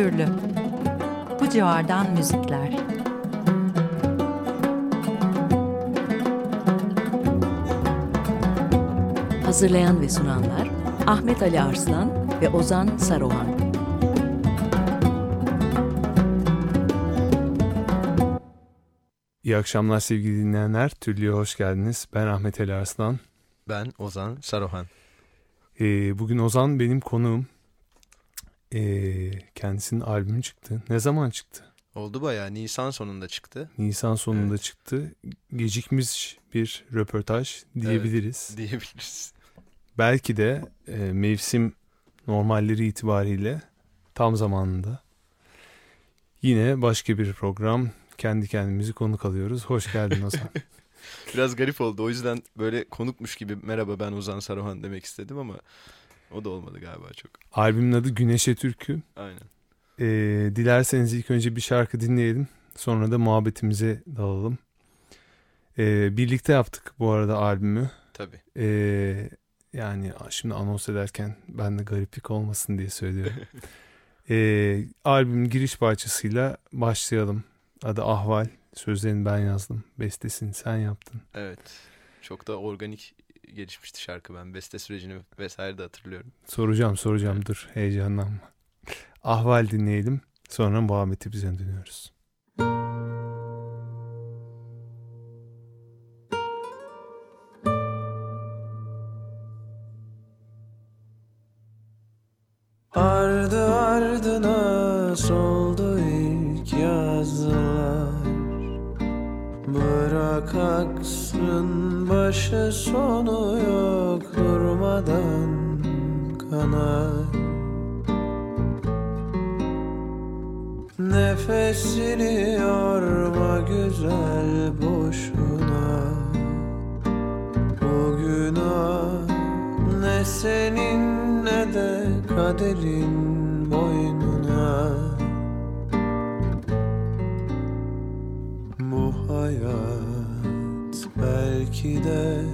türlü. Bu civardan müzikler. Hazırlayan ve sunanlar Ahmet Ali Arslan ve Ozan Saruhan. İyi akşamlar sevgili dinleyenler. Türlü'ye hoş geldiniz. Ben Ahmet Ali Arslan. Ben Ozan Saruhan. Ee, bugün Ozan benim konuğum. Ee, kendisinin albümü çıktı. Ne zaman çıktı? Oldu bayağı. Nisan sonunda çıktı. Nisan sonunda Evet. çıktı. Gecikmiş bir röportaj diyebiliriz. Diyebiliriz. Belki de e, mevsim normalleri itibariyle tam zamanında. Yine başka bir program. Kendi kendimizi konuk alıyoruz. Hoş geldin Ozan. Biraz garip oldu. O yüzden böyle konukmuş gibi merhaba ben Ozan Saruhan demek istedim ama o da olmadı galiba çok. Albümün adı Güneşe Türkü. Aynen. Ee, dilerseniz ilk önce bir şarkı dinleyelim. Sonra da muhabbetimize dalalım. Ee, birlikte yaptık bu arada albümü. Tabii. Ee, yani şimdi anons ederken ben de gariplik olmasın diye söylüyorum. Ee, albümün giriş parçasıyla başlayalım. Adı Ahval. Sözlerini ben yazdım. Bestesini sen yaptın. Evet. Çok da organik gelişmişti şarkı ben. Beste sürecini vesaire de hatırlıyorum. Soracağım soracağım dur heyecanlanma. Ahval dinleyelim. Sonra muhabbetimize dönüyoruz. Ardı ardına soldu Aksın başı sonu yok durmadan kanar. Nefesini yorma güzel boşuna. Bu günah ne senin ne de kaderin belki de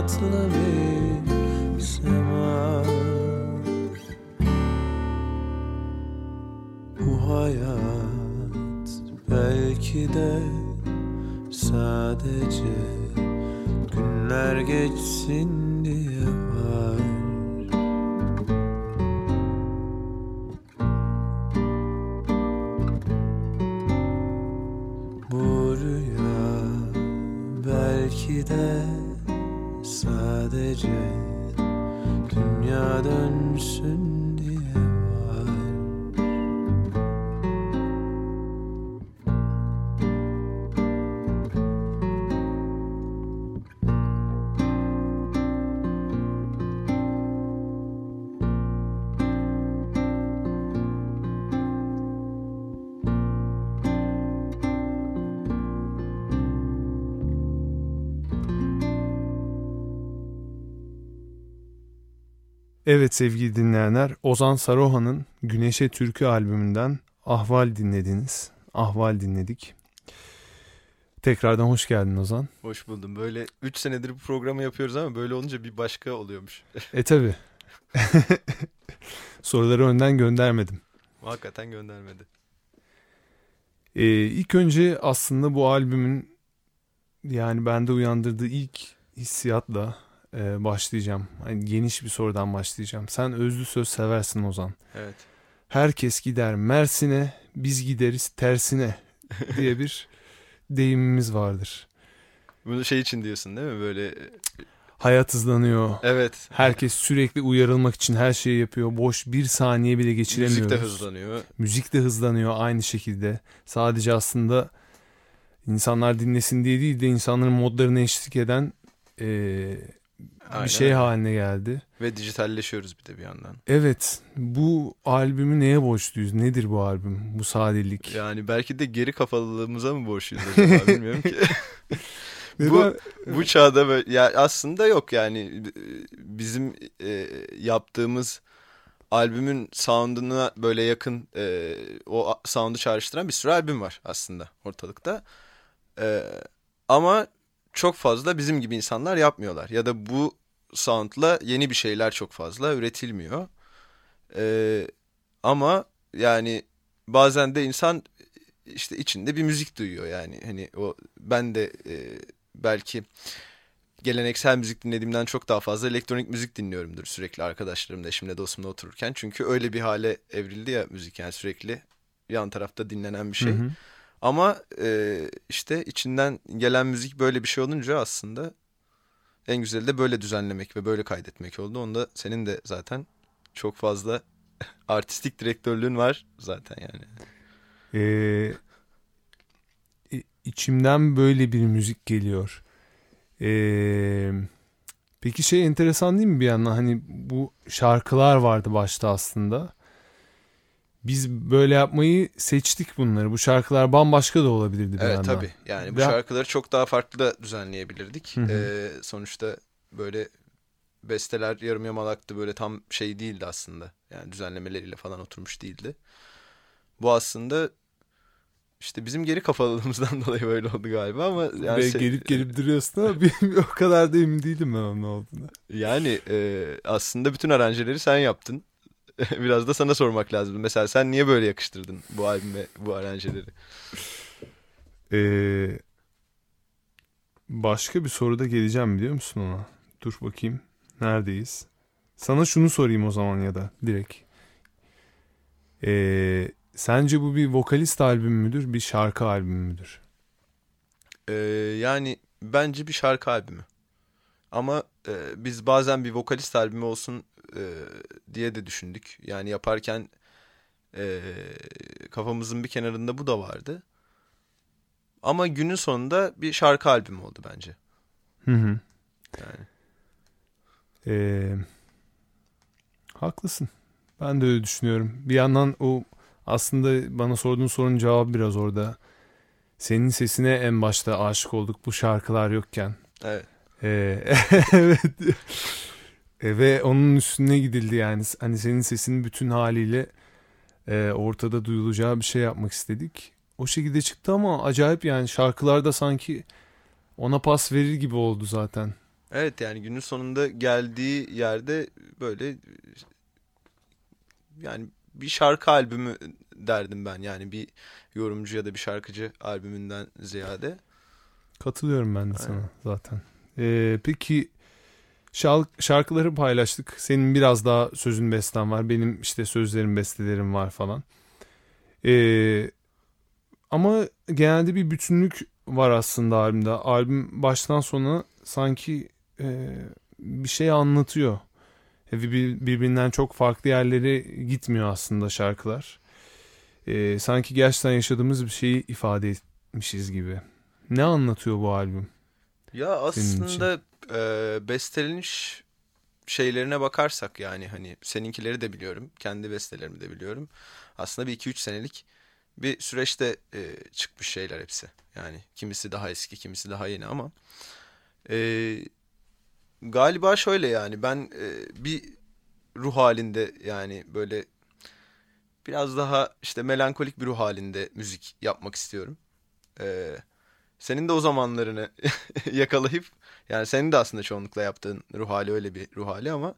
tatlı bir sema. Bu hayat belki de sadece günler geçsin Evet sevgili dinleyenler Ozan Saruhan'ın Güneşe Türkü albümünden Ahval dinlediniz. Ahval dinledik. Tekrardan hoş geldin Ozan. Hoş buldum. Böyle 3 senedir bu programı yapıyoruz ama böyle olunca bir başka oluyormuş. E tabi. Soruları önden göndermedim. Hakikaten göndermedi. Ee, ilk önce aslında bu albümün yani bende uyandırdığı ilk hissiyatla e, başlayacağım. Hani geniş bir sorudan başlayacağım. Sen özlü söz seversin Ozan. Evet. Herkes gider Mersin'e, biz gideriz tersine diye bir deyimimiz vardır. Bunu şey için diyorsun değil mi? Böyle Hayat hızlanıyor. evet. Herkes sürekli uyarılmak için her şeyi yapıyor. Boş bir saniye bile geçiremiyoruz. Müzik de hızlanıyor. Müzik de hızlanıyor aynı şekilde. Sadece aslında insanlar dinlesin diye değil de insanların modlarına eşlik eden eee, Aynen bir şey haline geldi. Ve dijitalleşiyoruz bir de bir yandan. Evet bu albümü neye borçluyuz? Nedir bu albüm? Bu sadelik. Yani belki de geri kafalılığımıza mı borçluyuz acaba bilmiyorum ki. bu, bu çağda böyle ya aslında yok yani bizim e, yaptığımız albümün sound'una böyle yakın e, o sound'u çağrıştıran bir sürü albüm var aslında ortalıkta. E, ama çok fazla bizim gibi insanlar yapmıyorlar ya da bu sound'la yeni bir şeyler çok fazla üretilmiyor. E, ama yani bazen de insan işte içinde bir müzik duyuyor yani hani o ben de e, belki geleneksel müzik dinlediğimden çok daha fazla elektronik müzik dinliyorumdur sürekli arkadaşlarımla eşimle dostumla otururken çünkü öyle bir hale evrildi ya müzik yani sürekli yan tarafta dinlenen bir şey. Hı hı. Ama e, işte içinden gelen müzik böyle bir şey olunca aslında en güzeli de böyle düzenlemek ve böyle kaydetmek oldu. Onda senin de zaten çok fazla artistik direktörlüğün var zaten yani. Ee, içimden böyle bir müzik geliyor. Ee, peki şey enteresan değil mi bir yandan? Hani bu şarkılar vardı başta aslında. Biz böyle yapmayı seçtik bunları. Bu şarkılar bambaşka da olabilirdi bir Evet yandan. tabii. Yani bu Ve- şarkıları çok daha farklı da düzenleyebilirdik. Hı hı. Ee, sonuçta böyle besteler yarım yamalaktı böyle tam şey değildi aslında. Yani düzenlemeleriyle falan oturmuş değildi. Bu aslında işte bizim geri kafalılığımızdan dolayı böyle oldu galiba ama yani Ve se- gelip gelip duruyorsun ama o kadar da emin değilim ben onun olduğunu. yani e, aslında bütün aranjeleri sen yaptın. Biraz da sana sormak lazım. Mesela sen niye böyle yakıştırdın bu albüme bu aranjeleri? Ee, başka bir soruda geleceğim biliyor musun ona? Dur bakayım. Neredeyiz? Sana şunu sorayım o zaman ya da direkt. Ee, sence bu bir vokalist albüm müdür, bir şarkı albümü müdür? Ee, yani bence bir şarkı albümü. Ama e, biz bazen bir vokalist albümü olsun e, diye de düşündük. Yani yaparken e, kafamızın bir kenarında bu da vardı. Ama günün sonunda bir şarkı albümü oldu bence. Hı hı. Yani Ee, haklısın. Ben de öyle düşünüyorum. Bir yandan o aslında bana sorduğun sorunun cevabı biraz orada. Senin sesine en başta aşık olduk bu şarkılar yokken. evet. Ee, evet. E, ve onun üstüne gidildi yani. Hani senin sesinin bütün haliyle e, ortada duyulacağı bir şey yapmak istedik. O şekilde çıktı ama acayip yani şarkılarda sanki ona pas verir gibi oldu zaten. Evet yani günün sonunda geldiği yerde böyle yani bir şarkı albümü derdim ben. Yani bir yorumcu ya da bir şarkıcı albümünden ziyade. Katılıyorum ben de Aynen. sana zaten. Ee, peki şark- şarkıları paylaştık. Senin biraz daha sözün besten var. Benim işte sözlerim bestelerim var falan. Ee, ama genelde bir bütünlük var aslında albümde. Albüm baştan sona sanki e, bir şey anlatıyor. E, bir- birbirinden çok farklı yerlere gitmiyor aslında şarkılar. Ee, sanki gerçekten yaşadığımız bir şeyi ifade etmişiz gibi. Ne anlatıyor bu albüm? Ya aslında e, besteleniş şeylerine bakarsak yani hani seninkileri de biliyorum. Kendi bestelerimi de biliyorum. Aslında bir 2-3 senelik bir süreçte e, çıkmış şeyler hepsi. Yani kimisi daha eski, kimisi daha yeni ama e, galiba şöyle yani ben e, bir ruh halinde yani böyle biraz daha işte melankolik bir ruh halinde müzik yapmak istiyorum. E, senin de o zamanlarını yakalayıp yani senin de aslında çoğunlukla yaptığın ruh hali öyle bir ruh hali ama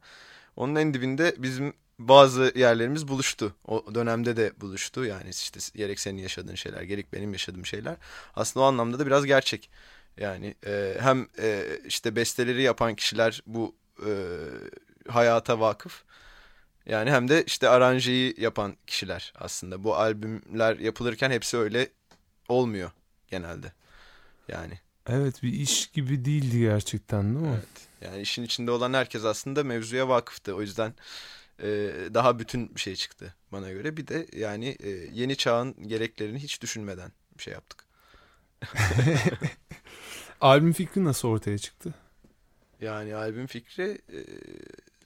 onun en dibinde bizim bazı yerlerimiz buluştu. O dönemde de buluştu. Yani işte gerek senin yaşadığın şeyler, gerek benim yaşadığım şeyler. Aslında o anlamda da biraz gerçek. Yani e, hem e, işte besteleri yapan kişiler bu e, hayata vakıf. Yani hem de işte aranjeyi yapan kişiler aslında. Bu albümler yapılırken hepsi öyle olmuyor genelde. Yani. Evet bir iş gibi değildi gerçekten değil mi? Evet. Yani işin içinde olan herkes aslında mevzuya vakıftı. O yüzden e, daha bütün bir şey çıktı bana göre. Bir de yani e, yeni çağın gereklerini hiç düşünmeden bir şey yaptık. Albüm fikri nasıl ortaya çıktı? Yani albüm fikri e,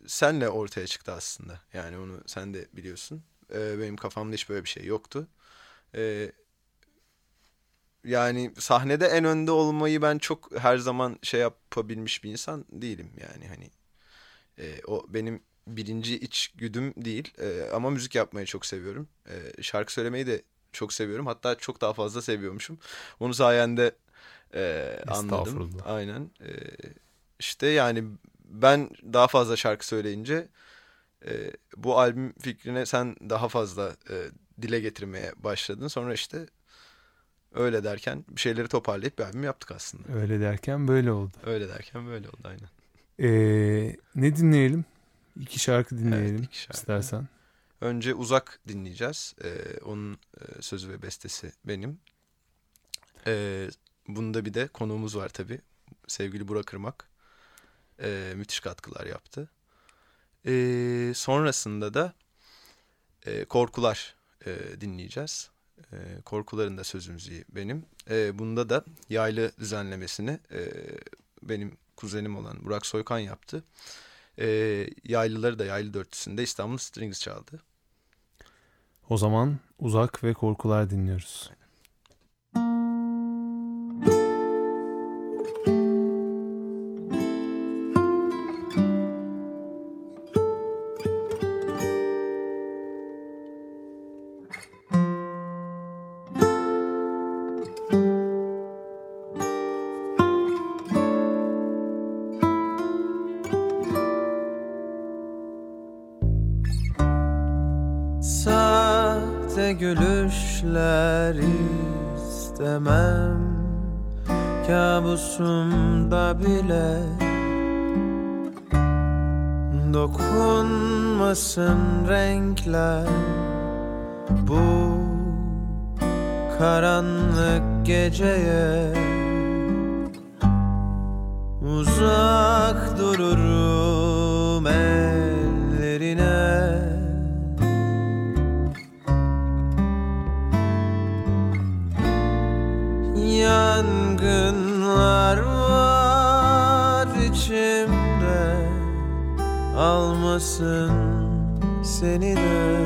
senle ortaya çıktı aslında. Yani onu sen de biliyorsun. E, benim kafamda hiç böyle bir şey yoktu. E, yani sahnede en önde olmayı ben çok her zaman şey yapabilmiş bir insan değilim yani hani e, o benim birinci iç güdüm değil e, ama müzik yapmayı çok seviyorum. E, şarkı söylemeyi de çok seviyorum. Hatta çok daha fazla seviyormuşum. Onu sayende e, anladım. Aynen. E, işte yani ben daha fazla şarkı söyleyince e, bu albüm fikrine sen daha fazla e, dile getirmeye başladın. Sonra işte Öyle derken bir şeyleri toparlayıp bir albüm yaptık aslında. Öyle derken böyle oldu. Öyle derken böyle oldu aynen. Ee, ne dinleyelim? İki şarkı dinleyelim evet, iki şarkı. istersen. Önce Uzak dinleyeceğiz. Ee, onun e, sözü ve bestesi benim. Ee, bunda bir de konuğumuz var tabii. Sevgili Burak Irmak. Ee, müthiş katkılar yaptı. Ee, sonrasında da e, Korkular e, dinleyeceğiz. E, korkuların da söz müziği benim. E, bunda da yaylı düzenlemesini e, benim kuzenim olan Burak Soykan yaptı. E, yaylıları da yaylı dörtlüsünde İstanbul Strings çaldı. O zaman uzak ve korkular dinliyoruz. Aynen. Dokunmasın renkler. Bu karanlık geceye Uzak dururum ellerine. Yangınlar var içimde Almasın seni de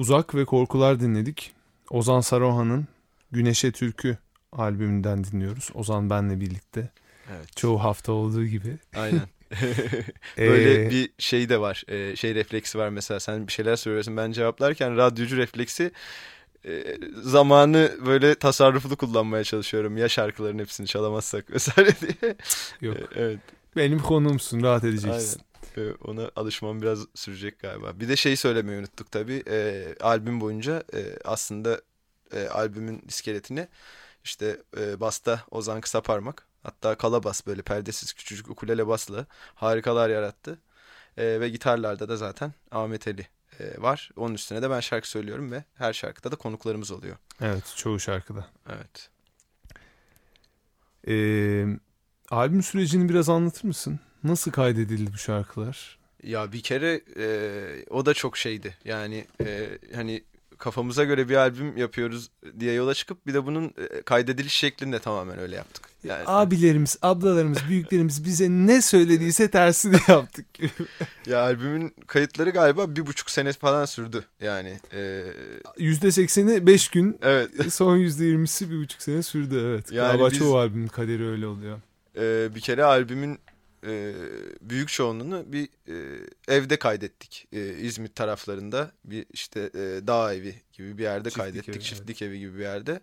Uzak ve Korkular dinledik. Ozan Saruhan'ın Güneşe Türkü albümünden dinliyoruz. Ozan benle birlikte. Evet. Çoğu hafta olduğu gibi. Aynen. Böyle Ee, bir şey de var. Ee, şey refleksi var mesela. Sen bir şeyler söylüyorsun ben cevaplarken radyocu refleksi e, zamanı böyle tasarruflu kullanmaya çalışıyorum. Ya şarkıların hepsini çalamazsak vesaire diye. Yok. Evet. Benim konumsun rahat edeceksin. Aynen. Ona alışmam biraz sürecek galiba. Bir de şeyi söylemeyi unuttuk tabii. Ee, albüm boyunca e, aslında e, albümün iskeletini işte e, basta Ozan Kısaparmak hatta kalabas böyle perdesiz küçücük ukulele basla harikalar yarattı. E, ve gitarlarda da zaten Ahmet Ali e, var. Onun üstüne de ben şarkı söylüyorum ve her şarkıda da konuklarımız oluyor. Evet çoğu şarkıda. Evet. Ee, albüm sürecini biraz anlatır mısın? Nasıl kaydedildi bu şarkılar? Ya bir kere e, o da çok şeydi. Yani e, hani kafamıza göre bir albüm yapıyoruz diye yola çıkıp bir de bunun e, kaydediliş şeklini de tamamen öyle yaptık. Yani, Abilerimiz, ablalarımız, büyüklerimiz bize ne söylediyse tersini yaptık. ya albümün kayıtları galiba bir buçuk sene falan sürdü. Yani e, %80'i 5 gün, evet son %20'si bir buçuk sene sürdü evet. Yani Galiba biz- çoğu albümün kaderi öyle oluyor. e, bir kere albümün e, büyük çoğunluğunu bir e, evde kaydettik. E, İzmit taraflarında bir işte e, dağ evi gibi bir yerde Çiftlik kaydettik. evi, Çiftlik evi gibi bir yerde.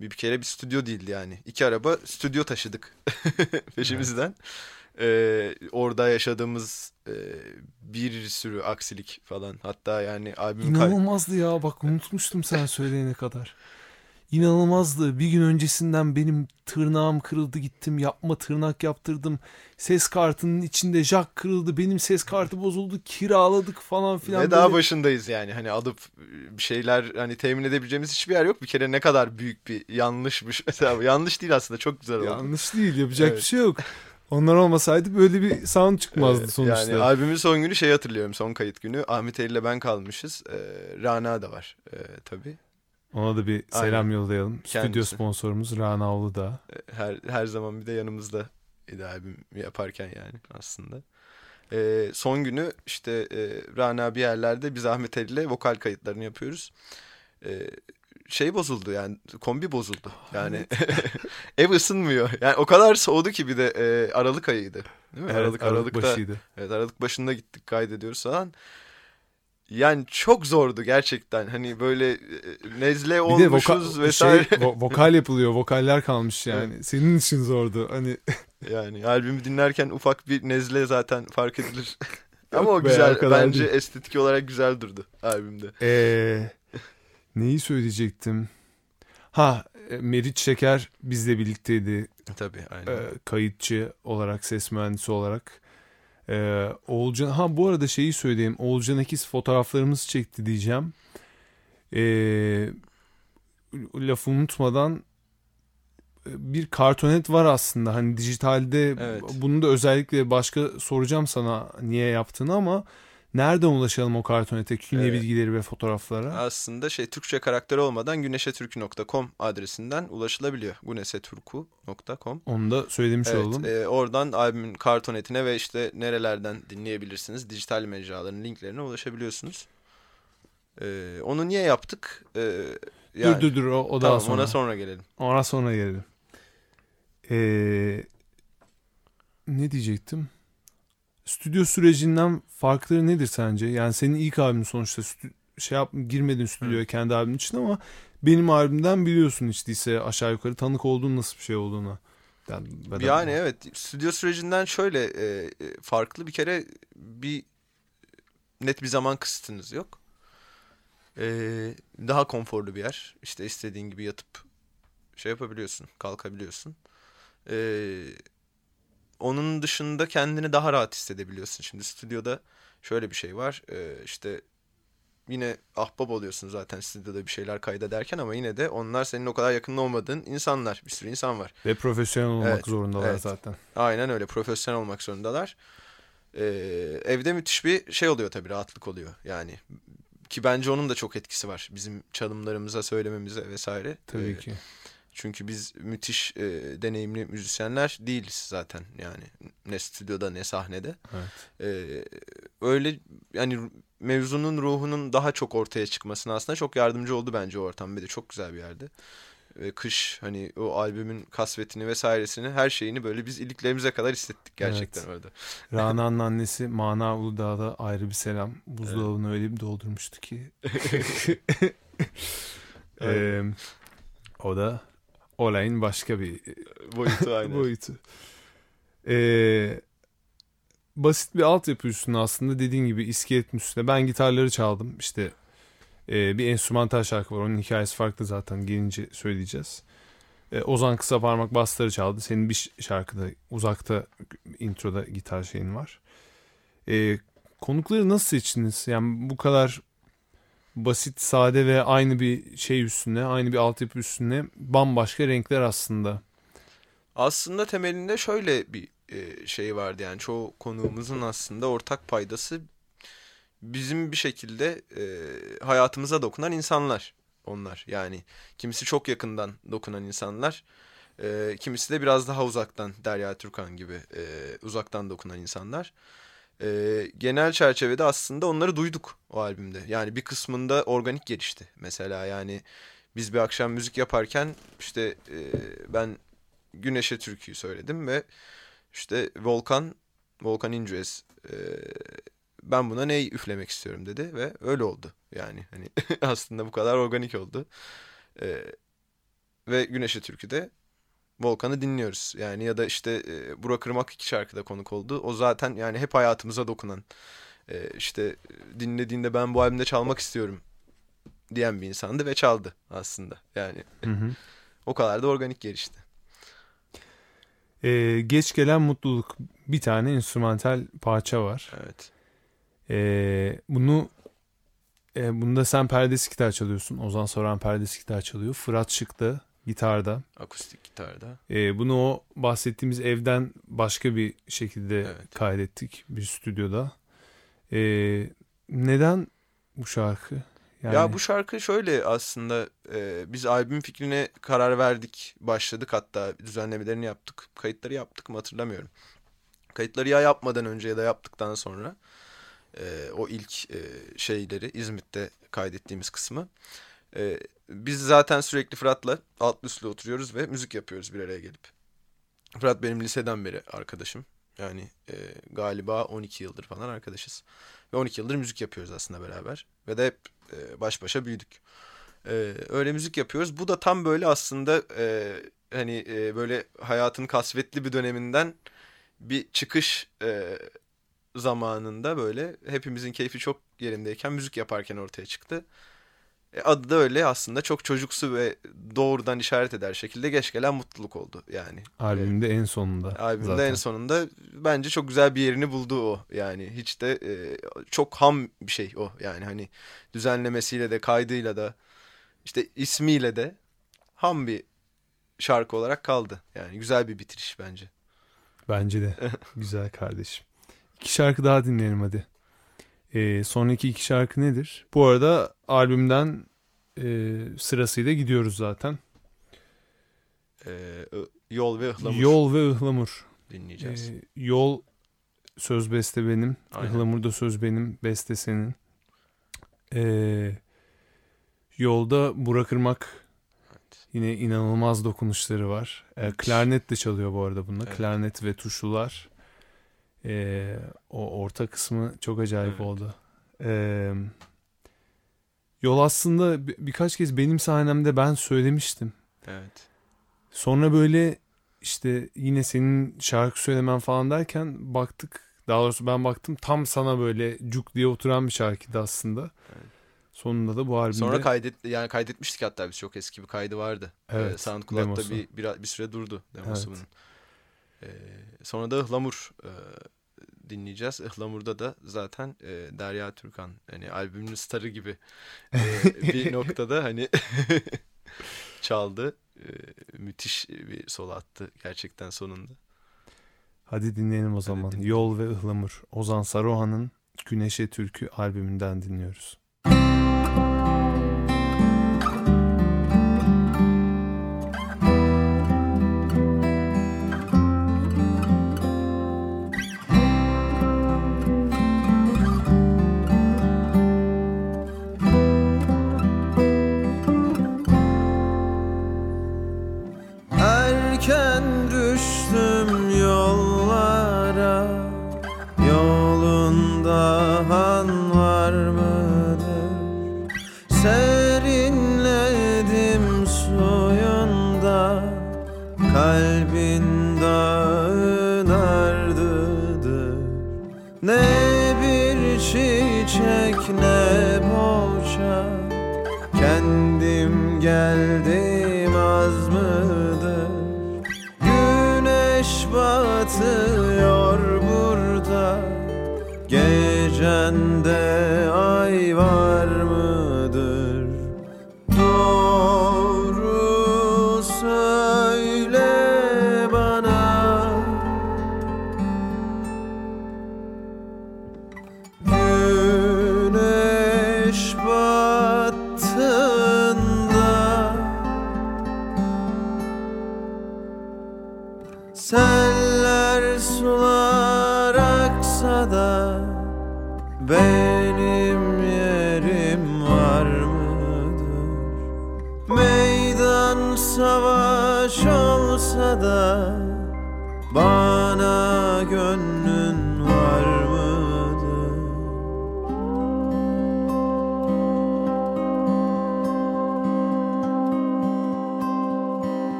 Bir, bir kere bir stüdyo değildi yani. İki araba stüdyo taşıdık peşimizden. E, orada yaşadığımız e, bir sürü aksilik falan. Hatta yani albüm kay- İnanılmazdı ya bak unutmuştum sen söyleyene kadar. İnanılmazdı. Bir gün öncesinden benim tırnağım kırıldı gittim yapma tırnak yaptırdım. Ses kartının içinde jack kırıldı. Benim ses kartı bozuldu. Kiraladık falan filan. Ve daha Böyle- başındayız yani hani alıp bir şeyler hani temin edebileceğimiz hiçbir yer yok. Bir kere ne kadar büyük bir yanlışmış. Mesela yanlış değil aslında çok güzel oldu. Yanlış değil yapacak Evet. bir şey yok. Onlar olmasaydı böyle bir sound çıkmazdı sonuçta. Yani albümün son günü şey hatırlıyorum son kayıt günü. Ahmet ile ben kalmışız. Ee, Rana da var ee, tabii. Ona da bir selam Aynen. yollayalım. Stüdyo Kendisi. sponsorumuz Rana Avluda. Ee, Her, her zaman bir de yanımızda idi albüm yaparken yani aslında. Ee, son günü işte e, Rana bir yerlerde biz Ahmet Ali ile vokal kayıtlarını yapıyoruz. Ee, şey bozuldu yani kombi bozuldu. Yani ev ısınmıyor. Yani o kadar soğudu ki bir de e, Aralık ayıydı. Değil mi? Evet, Aralık, Aralık Aralık'ta. başıydı. Evet Aralık başında gittik kaydediyoruz falan. Yani çok zordu gerçekten. Hani böyle e, nezle olmuşuz voka- vesaire. şey, vo- vokal yapılıyor. Vokaller kalmış yani. Senin için zordu. Hani Yani albümü dinlerken ufak bir nezle zaten fark edilir. Ama o be, güzel. kadar Bence değil. estetik olarak güzel durdu albümde. Ee, neyi söyleyecektim? Ha e, Meriç Şeker bizle birlikteydi. Tabii aynen. Ee, kayıtçı olarak, ses mühendisi olarak. Ee, Oğulcan, ha bu arada şeyi söyleyeyim. Oğulcan Ekiz fotoğraflarımızı çekti diyeceğim. Ee, lafı unutmadan e, bir kartonet var aslında. Hani dijitalde Evet. bunu da özellikle başka soracağım sana niye yaptığını ama nereden ulaşalım o kartonete, künye Evet. bilgileri ve fotoğraflara? Aslında şey Türkçe karakter olmadan güneşetürkü.com adresinden ulaşılabiliyor. güneşeturku.com Onu da söylemiş Evet, oldum. e, oradan albümün kartonetine ve işte nerelerden dinleyebilirsiniz dijital mecraların linklerine ulaşabiliyorsunuz. E, onu niye yaptık? E, yani- dur dur dur o, o daha Tamam, sonra. ona sonra gelelim. Ona sonra gelelim. Ee, ne diyecektim? Stüdyo sürecinden farkları nedir sence? Yani senin ilk albüm sonuçta stü- şey yap girmedin stüdyoya kendi albümün için ama benim albümden biliyorsun hiç değilse aşağı yukarı tanık olduğun nasıl bir şey olduğunu. Yani, Yani evet stüdyo sürecinden şöyle e, e, farklı bir kere bir net bir zaman kısıtınız yok. E, daha konforlu bir yer. İşte istediğin gibi yatıp şey yapabiliyorsun, kalkabiliyorsun. E, onun dışında kendini daha rahat hissedebiliyorsun. Şimdi stüdyoda şöyle bir şey var. E, işte yine ahbap oluyorsun zaten stüdyoda bir şeyler kaydederken ama yine de onlar senin o kadar yakın olmadığın insanlar. Bir sürü insan var. Ve profesyonel olmak Evet, zorundalar evet. zaten. Aynen öyle profesyonel olmak zorundalar. Ee, evde müthiş bir şey oluyor tabii rahatlık oluyor yani. Ki bence onun da çok etkisi var bizim çalımlarımıza söylememize vesaire. Tabii Ee, ki. Çünkü biz müthiş e, deneyimli müzisyenler değiliz zaten yani ne stüdyoda ne sahnede. Evet. Ee, öyle yani mevzunun ruhunun daha çok ortaya çıkmasına aslında çok yardımcı oldu bence o ortam. Bir de çok güzel bir yerdi. Ve kış hani o albümün kasvetini vesairesini her şeyini böyle biz iliklerimize kadar hissettik gerçekten Evet. orada. Rana'nın annesi Mana Uludağ'da ayrı bir selam. Buzdolabını öyle bir doldurmuştu ki. Ee, o da olayın başka bir Boyutu aynen. boyutu. Ee, basit bir altyapı üstüne aslında dediğin gibi iskelet üstüne. Ben gitarları çaldım. İşte e, bir enstrümantal şarkı var. Onun hikayesi farklı zaten. Gelince söyleyeceğiz. E, Ozan kısa parmak basları çaldı. Senin bir şarkıda uzakta introda gitar şeyin var. E, konukları nasıl seçtiniz? Yani bu kadar basit, sade ve aynı bir şey üstüne, aynı bir altyapı üstüne bambaşka renkler aslında. Aslında temelinde şöyle bir e, şey vardı yani çoğu konuğumuzun aslında ortak paydası bizim bir şekilde e, hayatımıza dokunan insanlar onlar. Yani kimisi çok yakından dokunan insanlar, e, kimisi de biraz daha uzaktan Derya Türkan gibi uzaktan dokunan insanlar. E, genel çerçevede aslında onları duyduk o albümde. Yani bir kısmında organik gelişti mesela yani biz bir akşam müzik yaparken işte e, ben Güneş'e türküyü söyledim ve işte Volkan, Volkan İncees e, ben buna neyi üflemek istiyorum dedi ve öyle oldu. Yani hani aslında bu kadar organik oldu. E, ve Güneş'e türküde Volkan'ı dinliyoruz. Yani ya da işte e, Burak Irmak iki şarkıda konuk oldu. O zaten yani hep hayatımıza dokunan e, işte dinlediğinde ben bu albümde çalmak istiyorum diyen bir insandı ve çaldı aslında. Yani Hı hı. o kadar da organik gelişti. Ee, geç gelen mutluluk bir tane enstrümantal parça var. Evet. Ee, bunu e, bunda sen perdesi gitar çalıyorsun. Ozan Soran perdesi gitar çalıyor. Fırat Şık'ta gitarda. Akustik gitarda. Ee, bunu o bahsettiğimiz evden başka bir şekilde Evet. kaydettik bir stüdyoda. Ee, neden bu şarkı? Yani, Ya bu şarkı şöyle aslında e, biz albüm fikrine karar verdik, başladık hatta düzenlemelerini yaptık. Kayıtları yaptık mı hatırlamıyorum. Kayıtları ya yapmadan önce ya da yaptıktan sonra e, o ilk e, şeyleri İzmit'te kaydettiğimiz kısmı. E, biz zaten sürekli Fırat'la alt üstlü oturuyoruz ve müzik yapıyoruz bir araya gelip. Fırat benim liseden beri arkadaşım. Yani e, galiba 12 yıldır falan arkadaşız. Ve 12 yıldır müzik yapıyoruz aslında beraber. Ve de hep e, baş başa büyüdük. E, öyle müzik yapıyoruz. Bu da tam böyle aslında e, hani e, böyle hayatın kasvetli bir döneminden bir çıkış e, zamanında böyle hepimizin keyfi çok yerindeyken müzik yaparken ortaya çıktı. E, adı da öyle aslında çok çocuksu ve doğrudan işaret eder şekilde geç gelen mutluluk oldu yani. albümde en sonunda. Albümde zaten. en sonunda bence çok güzel bir yerini buldu o yani hiç de e, çok ham bir şey o yani hani düzenlemesiyle de kaydıyla da işte ismiyle de ham bir şarkı olarak kaldı yani güzel bir bitiriş bence. Bence de. Güzel kardeşim. İki şarkı daha dinleyelim hadi. Ee, sonraki iki şarkı nedir? Bu arada albümden e, sırasıyla gidiyoruz zaten. E, yol ve ıhlamur Yol ve ıhlamur. dinleyeceğiz. Ee, yol söz beste benim. Aynen. Ihlamur da söz benim. Beste senin. Ee, yolda Burak Irmak yine inanılmaz dokunuşları var. Müthiş. klarnet de çalıyor bu arada bunda. Evet. Klarnet ve tuşlular. Ee, o orta kısmı çok acayip Evet. oldu. Ee, yol aslında bir- birkaç kez benim sahnemde ben söylemiştim. Evet. Sonra böyle işte yine senin şarkı söylemen falan derken baktık. Daha doğrusu ben baktım tam sana böyle cuk diye oturan bir şarkıydı aslında. Evet. Sonunda da bu albümde Sonra kaydet yani kaydetmiştik hatta biz çok eski bir kaydı vardı. Evet, Ee, SoundCloud'da bir, bir bir süre durdu demosu Evet. bunun. Ee, sonra da Ihlamur e, dinleyeceğiz. Ihlamur'da da zaten e, Derya Türkan hani albümün starı gibi e, bir noktada hani çaldı. E, müthiş bir solo attı gerçekten sonunda. Hadi dinleyelim o zaman. dinleyelim. Yol ve Ihlamur. Ozan Saruhan'ın Güneşe Türkü albümünden dinliyoruz. Erken düştüm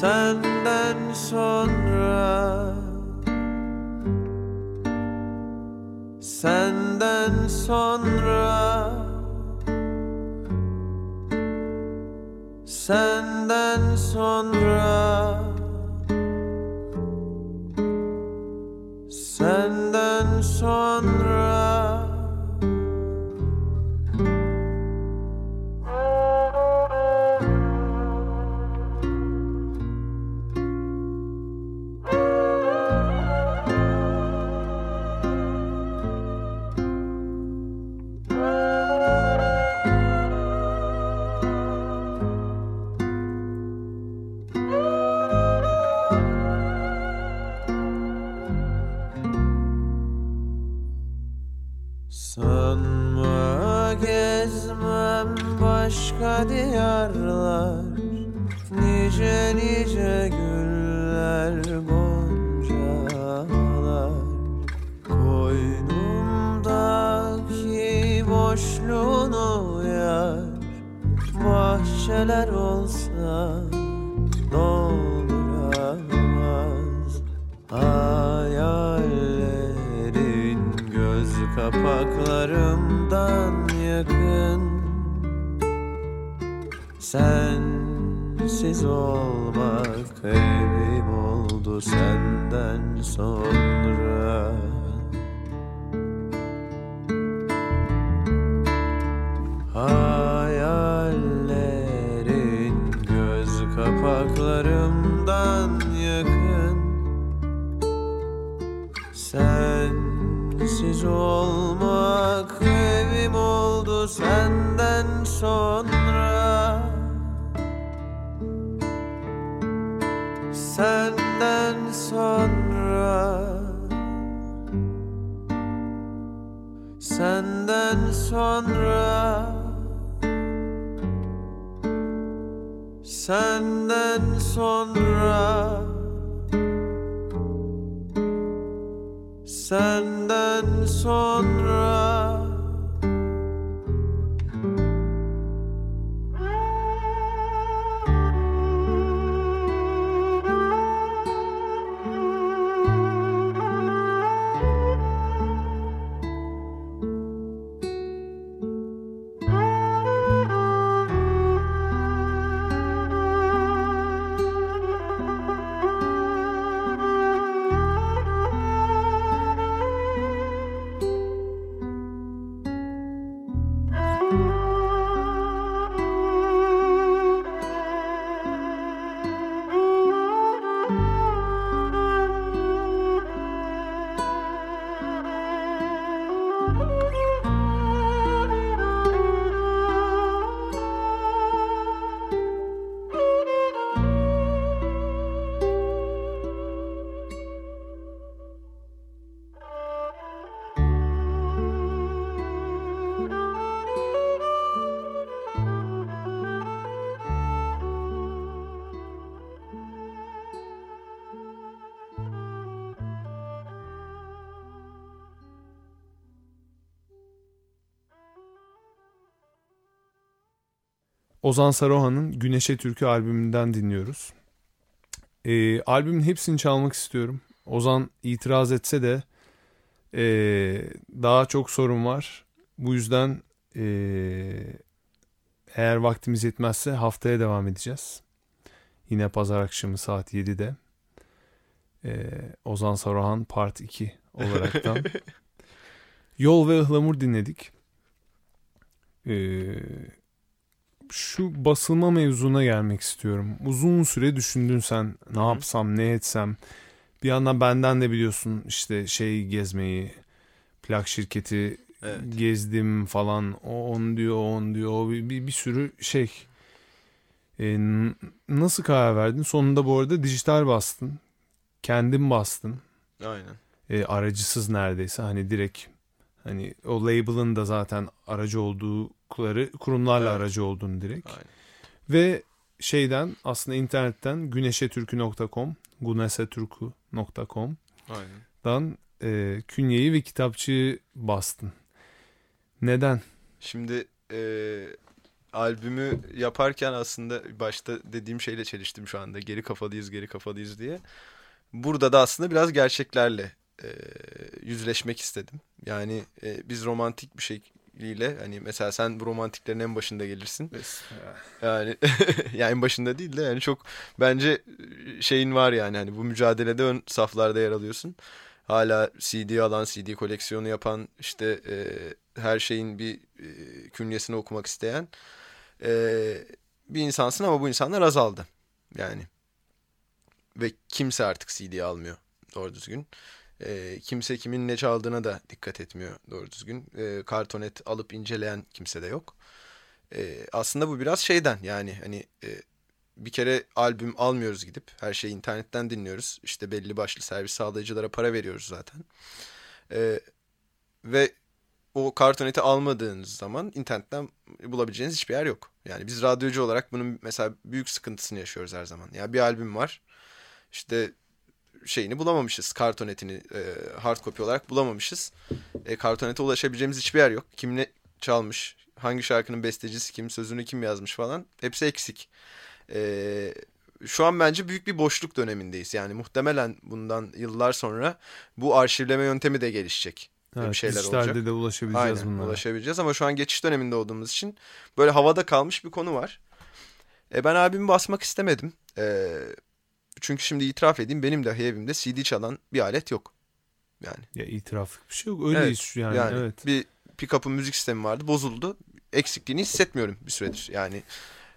Senden sonra. Senden sonra. Senden sonra Sensiz olmak evim oldu senden sonra. Senden sonra. Senden sonra. Senden sonra Senden sonra Ozan Saruhan'ın Güneşe Türkü albümünden dinliyoruz. Ee, albümün hepsini çalmak istiyorum. Ozan itiraz etse de ee, daha çok sorun var. Bu yüzden ee, eğer vaktimiz yetmezse haftaya devam edeceğiz. Yine pazar akşamı saat 7'de. Ee, Ozan Saruhan Part 2 olaraktan. Yol ve Ihlamur dinledik. Ee, şu basılma mevzuna gelmek istiyorum. Uzun süre düşündün sen ne Hı yapsam ne etsem. Bir yandan benden de biliyorsun işte şey gezmeyi plak şirketi Evet. gezdim falan o on diyor on diyor bir, bir, bir sürü şey. E, nasıl karar verdin? Sonunda bu arada dijital bastın. Kendin bastın. Aynen. E, aracısız neredeyse hani direkt hani o label'ın da zaten aracı oldukları kurumlarla Evet. aracı olduğunu direkt. Aynen. Ve şeyden aslında internetten güneşeturku.com guneseturku.com'dan Aynen. e, künyeyi ve kitapçığı bastın. Neden? Şimdi e, albümü yaparken aslında başta dediğim şeyle çeliştim şu anda. Geri kafalıyız, geri kafalıyız diye. Burada da aslında biraz gerçeklerle e, yüzleşmek istedim. Yani e, biz romantik bir şekliyle hani mesela sen bu romantiklerin en başında gelirsin. Yani yani en başında değil de yani çok bence şeyin var yani hani bu mücadelede ön saflarda yer alıyorsun. Hala CD alan, CD koleksiyonu yapan işte e, her şeyin bir e, künyesini okumak isteyen e, bir insansın ama bu insanlar azaldı. Yani ve kimse artık CD almıyor doğru düzgün. E, kimse kimin ne çaldığına da dikkat etmiyor doğru düzgün. E, kartonet alıp inceleyen kimse de yok. E, aslında bu biraz şeyden yani hani e, bir kere albüm almıyoruz gidip her şeyi internetten dinliyoruz. İşte belli başlı servis sağlayıcılara para veriyoruz zaten. E, ve o kartoneti almadığınız zaman internetten bulabileceğiniz hiçbir yer yok. Yani biz radyocu olarak bunun mesela büyük sıkıntısını yaşıyoruz her zaman. Ya yani bir albüm var. İşte şeyini bulamamışız. Kartonetini e, hard copy olarak bulamamışız. E, kartonete ulaşabileceğimiz hiçbir yer yok. Kim ne çalmış, hangi şarkının bestecisi kim, sözünü kim yazmış falan. Hepsi eksik. E, şu an bence büyük bir boşluk dönemindeyiz. Yani muhtemelen bundan yıllar sonra bu arşivleme yöntemi de gelişecek. Evet, bir şeyler olacak. de ulaşabileceğiz Aynen, bunlara. ulaşabileceğiz ama şu an geçiş döneminde olduğumuz için böyle havada kalmış bir konu var. E, ben abimi basmak istemedim. E, çünkü şimdi itiraf edeyim benim dahi evimde CD çalan bir alet yok. Yani. Ya itiraflık bir şey yok. Öyleyiz şu yani, yani evet. bir pick-up'ın müzik sistemi vardı bozuldu. Eksikliğini hissetmiyorum bir süredir. Yani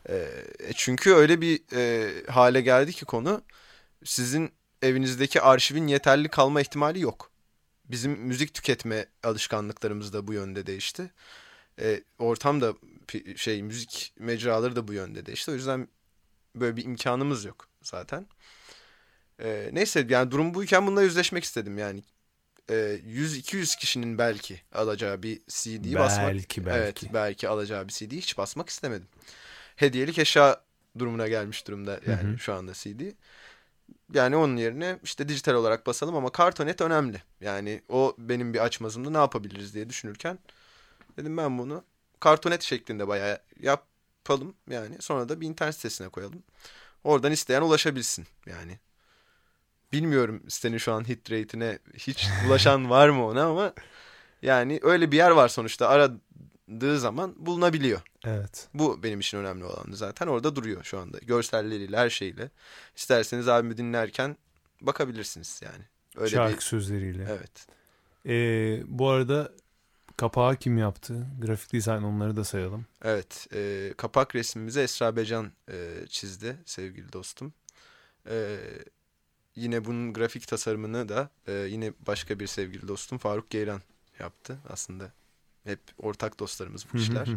e, çünkü öyle bir e, hale geldi ki konu sizin evinizdeki arşivin yeterli kalma ihtimali yok. Bizim müzik tüketme alışkanlıklarımız da bu yönde değişti. E, ortam da şey müzik mecraları da bu yönde değişti. O yüzden böyle bir imkanımız yok zaten. E, neyse yani durum buyken bununla yüzleşmek istedim yani. E, 100-200 kişinin belki alacağı bir CD'yi belki, basmak. Belki Evet belki alacağı bir CD'yi hiç basmak istemedim. Hediyelik eşya durumuna gelmiş durumda yani Hı hı. şu anda CD. Yani onun yerine işte dijital olarak basalım ama kartonet önemli. Yani o benim bir açmazımda ne yapabiliriz diye düşünürken dedim ben bunu kartonet şeklinde bayağı yapalım yani sonra da bir internet sitesine koyalım. Oradan isteyen ulaşabilsin yani. Bilmiyorum sitenin şu an hit rate'ine hiç ulaşan var mı ona ama yani öyle bir yer var sonuçta aradığı zaman bulunabiliyor. Evet. Bu benim için önemli olandı zaten. Orada duruyor şu anda. Görselleriyle, her şeyle. İsterseniz abimi dinlerken bakabilirsiniz yani. Öyle Şarkı bir... sözleriyle. Evet. Ee, bu arada kapağı kim yaptı? Grafik dizayn onları da sayalım. Evet. E, kapak resmimizi Esra Becan e, çizdi sevgili dostum. E, yine bunun grafik tasarımını da e, yine başka bir sevgili dostum Faruk Geyran yaptı. Aslında hep ortak dostlarımız bu işler.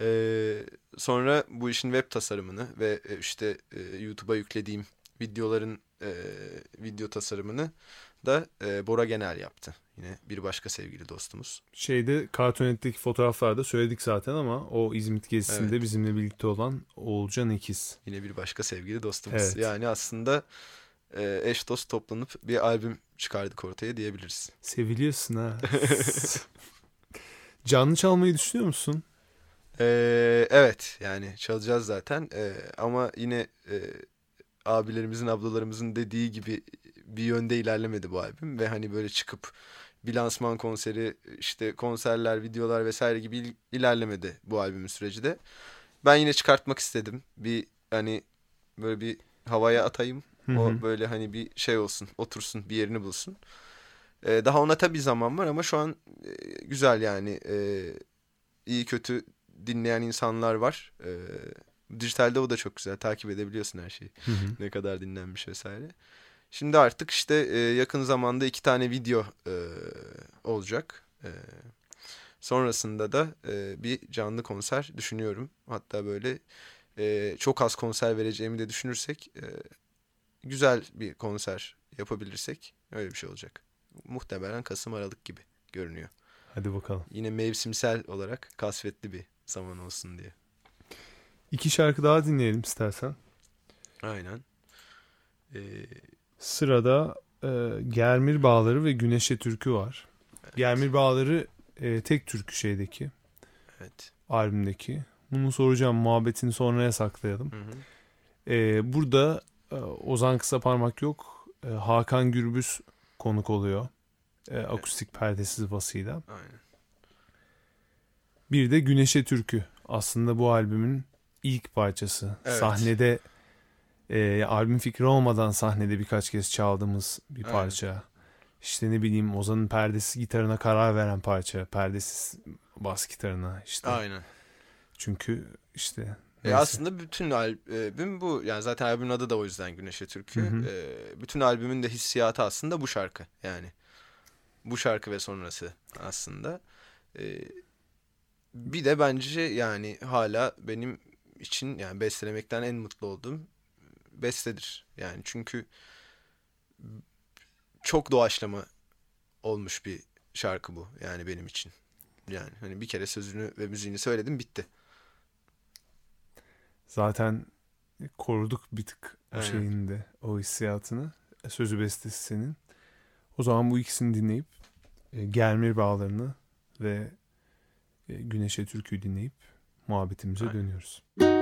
Ee, sonra bu işin web tasarımını ve e, işte e, YouTube'a yüklediğim videoların e, video tasarımını da e, Bora Genel yaptı. Yine bir başka sevgili dostumuz. Şeyde kartonetteki fotoğraflarda söyledik zaten ama o İzmit gezisinde Evet. bizimle birlikte olan Oğulcan İkiz. Yine bir başka sevgili dostumuz. Evet. Yani aslında e, eş dost toplanıp bir albüm çıkardık ortaya diyebiliriz. Seviliyorsun ha. Canlı çalmayı düşünüyor musun? Ee, evet yani çalacağız zaten Ee, ama yine e, abilerimizin ablalarımızın dediği gibi bir yönde ilerlemedi bu albüm ve hani böyle çıkıp bir lansman konseri işte konserler videolar vesaire gibi il- ilerlemedi bu albümün süreci de. Ben yine çıkartmak istedim bir hani böyle bir havaya atayım Hı hı. o böyle hani bir şey olsun otursun bir yerini bulsun. Ee, daha ona tabii zaman var ama şu an e, güzel yani e, iyi kötü dinleyen insanlar var. Ee, dijitalde o da çok güzel. Takip edebiliyorsun her şeyi. Hı hı. Ne kadar dinlenmiş vesaire. Şimdi artık işte e, yakın zamanda iki tane video e, olacak. E, sonrasında da e, bir canlı konser düşünüyorum. Hatta böyle e, çok az konser vereceğimi de düşünürsek e, güzel bir konser yapabilirsek öyle bir şey olacak. Muhtemelen Kasım Aralık gibi görünüyor. Hadi bakalım. Yine mevsimsel olarak kasvetli bir zaman olsun diye. İki şarkı daha dinleyelim istersen. Aynen. Ee, Sırada e, Germir Bağları ve Güneşe Türkü var. Germir Bağları e, tek türkü şeydeki, evet. albümdeki. Bunu soracağım muhabbetini sonraya saklayalım. Hı hı. E, burada e, Ozan Kısaparmak yok. E, Hakan Gürbüz konuk oluyor. E, akustik perdesiz basıyla. Aynen. Bir de Güneşe Türkü. Aslında bu albümün ilk parçası. Evet. Sahnede e, albüm fikri olmadan sahnede birkaç kez çaldığımız bir parça. İşte ne bileyim Ozan'ın perdesiz gitarına karar veren parça. Perdesiz bas gitarına işte. Aynen. Çünkü işte Neyse. E aslında bütün albüm bu. Yani zaten albümün adı da o yüzden Güneşe Türkü. E, bütün albümün de hissiyatı aslında bu şarkı yani. Bu şarkı ve sonrası aslında. E, bir de bence yani hala benim için yani beslemekten en mutlu olduğum bestedir. Yani çünkü çok doğaçlama olmuş bir şarkı bu yani benim için. Yani hani bir kere sözünü ve müziğini söyledim bitti zaten koruduk bir tık o Aynen. şeyinde o hissiyatını. E, sözü bestesi senin. O zaman bu ikisini dinleyip e, Gelmir Bağlarını ve e, Güneşe Türkü'yü dinleyip muhabbetimize Aynen. dönüyoruz. Müzik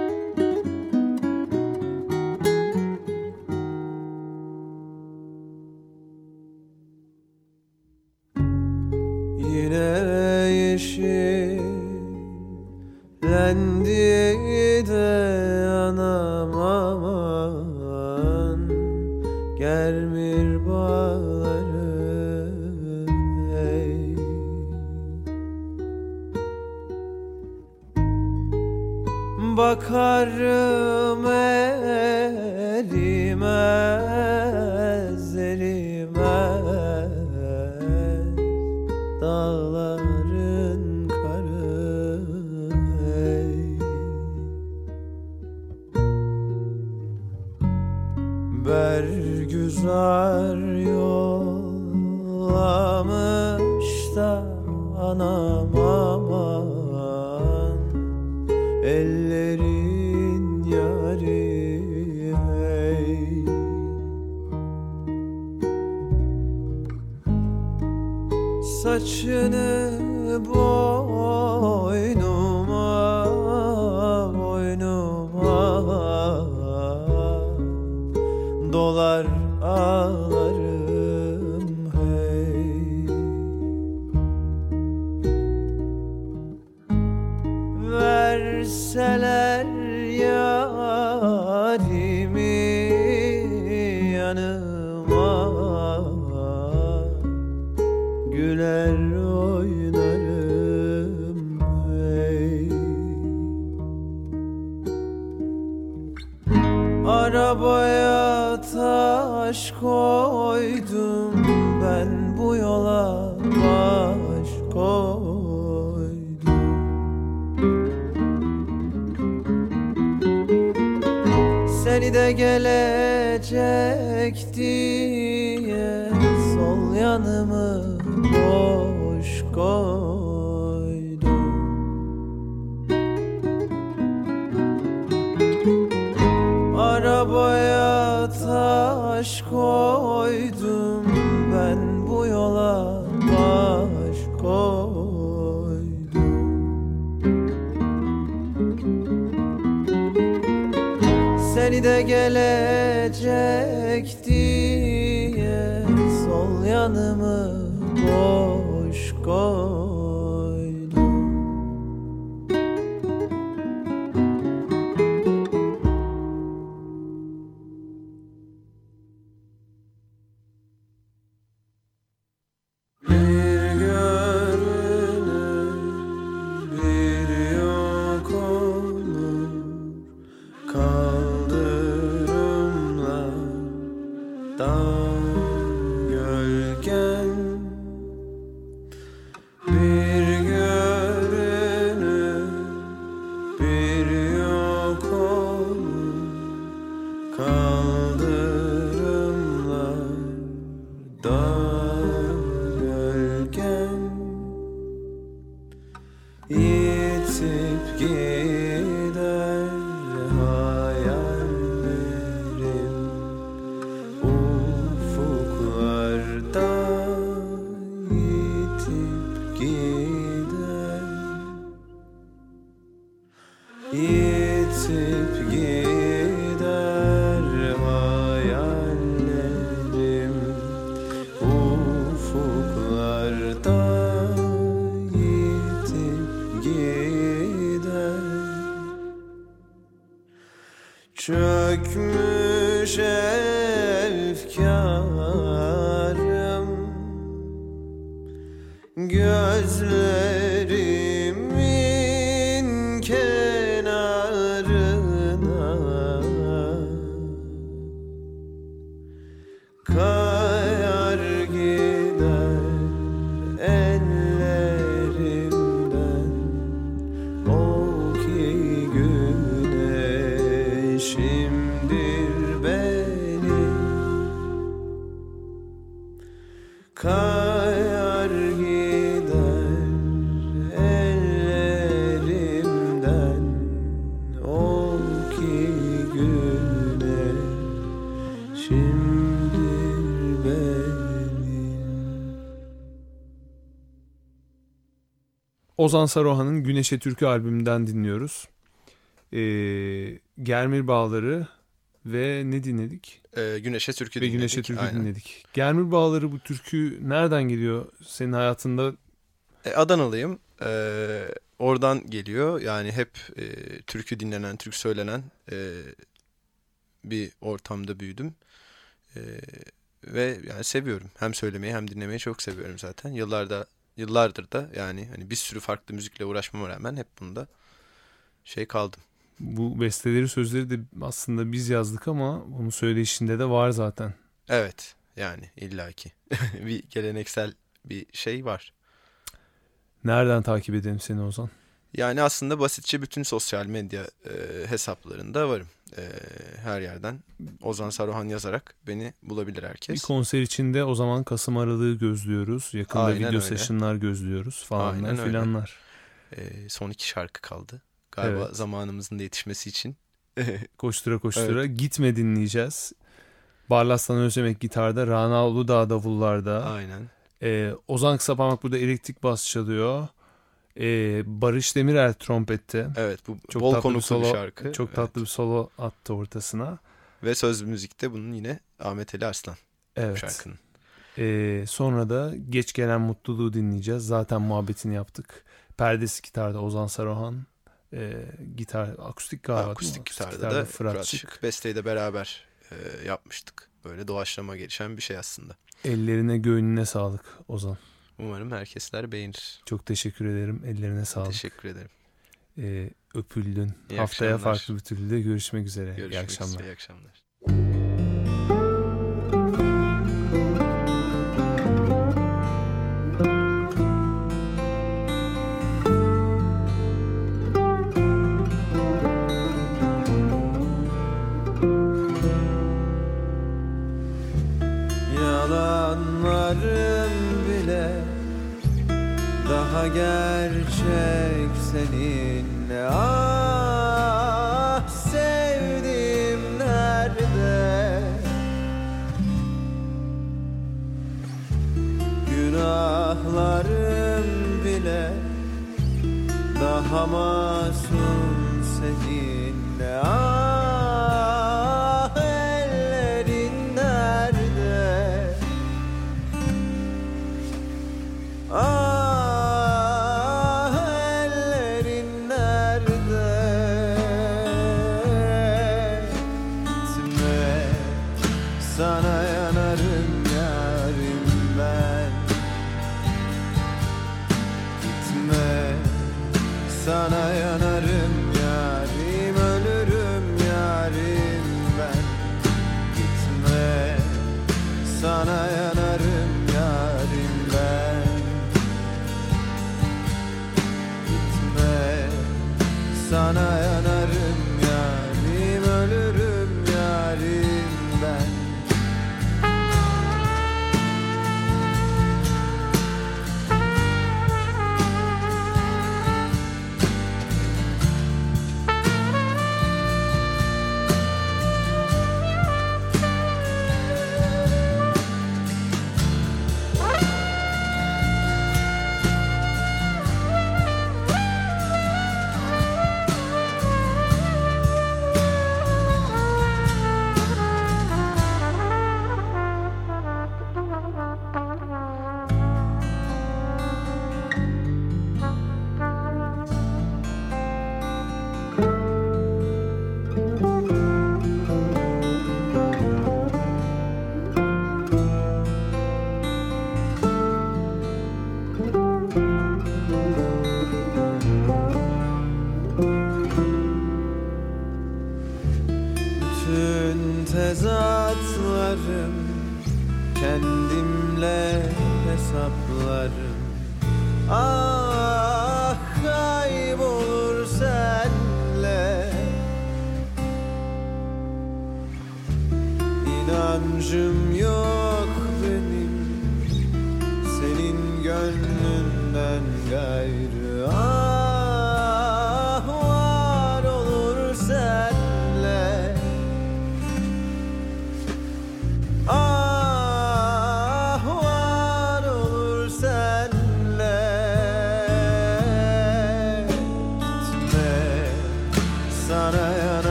canı Ozan Saruhan'ın Güneşe Türkü albümünden dinliyoruz. Ee, Germir Bağları ve ne dinledik? Ee, Güneşe Türkü Ve dinledik. Güneşe Türkü Aynen. dinledik. Germir Bağları bu türkü nereden geliyor senin hayatında? E, Adanalıyım. Ee, oradan geliyor. Yani hep e, türkü dinlenen, türkü söylenen e, bir ortamda büyüdüm. E, ve yani seviyorum. Hem söylemeyi hem dinlemeyi çok seviyorum zaten. Yıllarda yıllardır da yani hani bir sürü farklı müzikle uğraşmama rağmen hep bunda şey kaldım. Bu besteleri sözleri de aslında biz yazdık ama bunu söyleyişinde de var zaten. Evet yani illaki bir geleneksel bir şey var. Nereden takip edelim seni Ozan? Yani aslında basitçe bütün sosyal medya e, hesaplarında varım. E, her yerden Ozan Saruhan yazarak beni bulabilir Bir herkes. konser içinde o zaman Kasım aralığı gözlüyoruz. Yakında Aynen video öyle. session'lar gözlüyoruz falanlar filanlar. E, son iki şarkı kaldı. Galiba Evet. zamanımızın da yetişmesi için. Koştura koştura gitme dinleyeceğiz. Barlas'tan Özlemek gitarda, Rana Uludağ davullarda. Aynen. Ee, Ozan Kısaparmak burada elektrik bas çalıyor. Ee, Barış Demirel trompette. Evet bu Çok bol tatlı bir konuklu solo, bir şarkı. Çok Evet. tatlı bir solo attı ortasına. Ve söz müzikte bunun yine Ahmet Ali Arslan Evet. şarkının. Ee, sonra da Geç Gelen Mutluluğu dinleyeceğiz. Zaten muhabbetini yaptık. Perdesi gitarda Ozan Saruhan. Ee, gitar akustik galiba. mi? Akustik gitarda gitarda da Fırat Fırat Şık. Şık. Besteyi de beraber e, yapmıştık. Böyle doğaçlama gelişen bir şey aslında. Ellerine gönlüne sağlık Ozan. Umarım herkesler beğenir. Çok teşekkür ederim. Ellerine sağlık. Teşekkür ederim. Ee, öpüldün. İyi Haftaya akşamlar. farklı bir türlü görüşmek üzere. Görüşmek İyi akşamlar. üzere. İyi akşamlar. Yalanlarım bile daha gerçek seninle Ah sevdim nerede? Günahlarım bile daha masum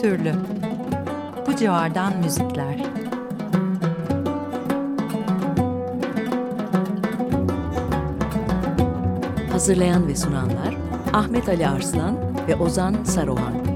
türlü. Bu civardan müzikler. Hazırlayan ve sunanlar Ahmet Ali Arslan ve Ozan Saruhan.